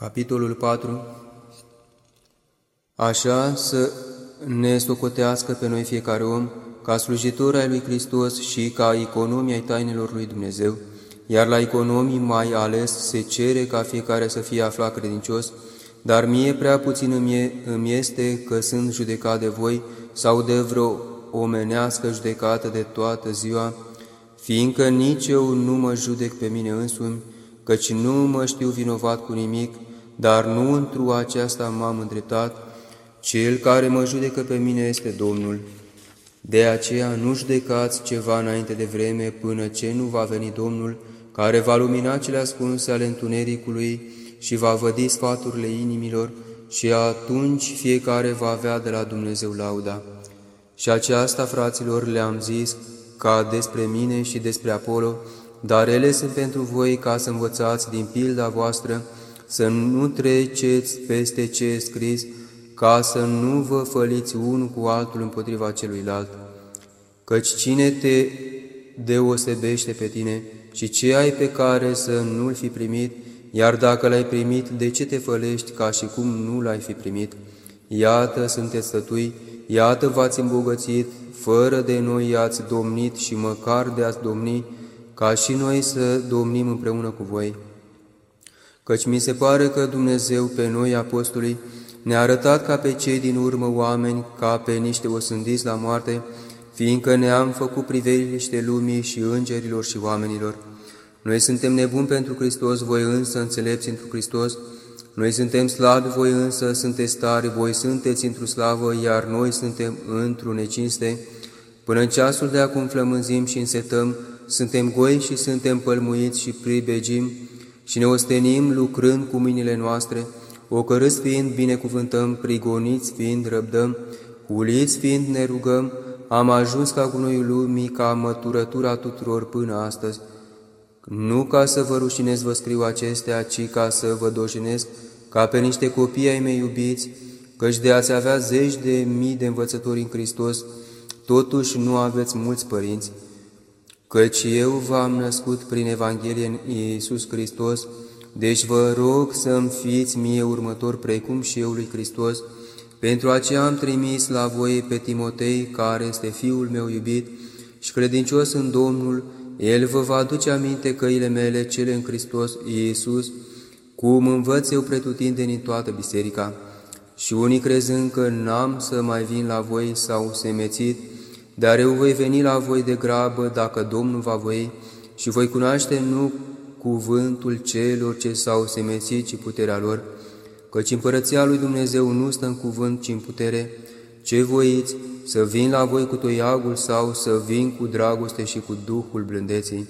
Capitolul 4 Așa să ne socotească pe noi fiecare om ca slujitor ai lui Hristos și ca economii ai tainelor lui Dumnezeu, iar la economii mai ales se cere ca fiecare să fie aflat credincios, dar mie prea puțin îmi este că sunt judecat de voi sau de vreo omenească judecată de toată ziua, fiindcă nici eu nu mă judec pe mine însumi, căci nu mă știu vinovat cu nimic, dar nu întru aceasta m-am îndreptat, cel care mă judecă pe mine este Domnul. De aceea nu judecați ceva înainte de vreme până ce nu va veni Domnul, care va lumina cele ascunse ale întunericului și va vădi sfaturile inimilor și atunci fiecare va avea de la Dumnezeu lauda. Și aceasta, fraților, le-am zis ca despre mine și despre Apollo, dar ele sunt pentru voi ca să învățați din pilda voastră, să nu treceți peste ce e scris, ca să nu vă făliți unul cu altul împotriva celuilalt. Căci cine te deosebește pe tine și ce ai pe care să nu-l fi primit, iar dacă l-ai primit, de ce te fălești ca și cum nu l-ai fi primit? Iată, sunteți stătui, iată v-ați îmbogățit, fără de noi i-ați domnit și măcar de ați domni, ca și noi să domnim împreună cu voi căci mi se pare că Dumnezeu pe noi, apostolii, ne-a arătat ca pe cei din urmă oameni, ca pe niște osândiți la moarte, fiindcă ne-am făcut priveliște lumii și îngerilor și oamenilor. Noi suntem nebuni pentru Hristos, voi însă înțelepți întru Hristos, noi suntem slabi, voi însă sunteți tari, voi sunteți într-o slavă, iar noi suntem într-o necinste. Până în ceasul de acum flămânzim și însetăm, suntem goi și suntem pălmuiți și pribegim, și ne ostenim lucrând cu mâinile noastre, ocărâți fiind binecuvântăm, prigoniți fiind răbdăm, huliți fiind ne rugăm, am ajuns ca gunoiul lumii, ca măturătura tuturor până astăzi. Nu ca să vă rușinez vă scriu acestea, ci ca să vă dojenesc, ca pe niște copii ai mei iubiți, căci de ați avea zeci de mii de învățători în Hristos, totuși nu aveți mulți părinți, căci eu v-am născut prin Evanghelie în Iisus Hristos, deci vă rog să-mi fiți mie următor precum și eu lui Hristos, pentru aceea am trimis la voi pe Timotei, care este fiul meu iubit și credincios în Domnul, el vă va aduce aminte căile mele, cele în Hristos Iisus, cum învăț eu pretutindeni în toată biserica. Și unii crezând că n-am să mai vin la voi sau semețit, dar eu voi veni la voi de grabă dacă Domnul va voi și voi cunoaște nu cuvântul celor ce s-au semețit, ci puterea lor, căci împărăția lui Dumnezeu nu stă în cuvânt, ci în putere. Ce voiți, să vin la voi cu toiagul sau să vin cu dragoste și cu Duhul blândeții?